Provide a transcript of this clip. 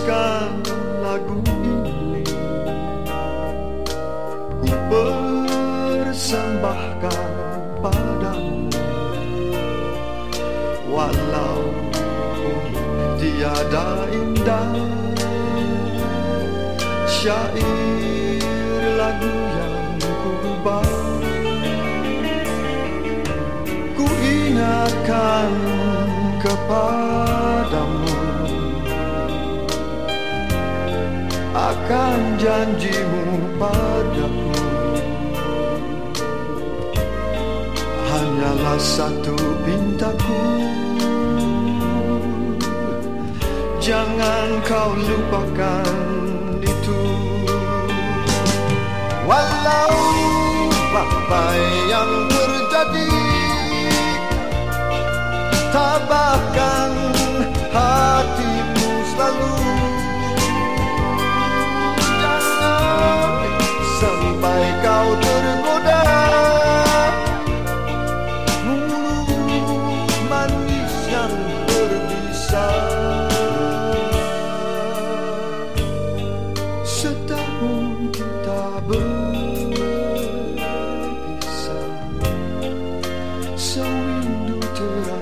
menuliskan lagu ini. Ku persembahkan padamu. Walau tiada indah. Syair lagu yang ku bawa Ku ingatkan kepadamu. Akan janjimu padaku. Hanyalah satu pintaku. Jangan kau lupakan itu. Walau apa yang terjadi Tabahkan berpisah Sewindu terang